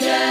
Yeah.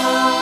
Отца.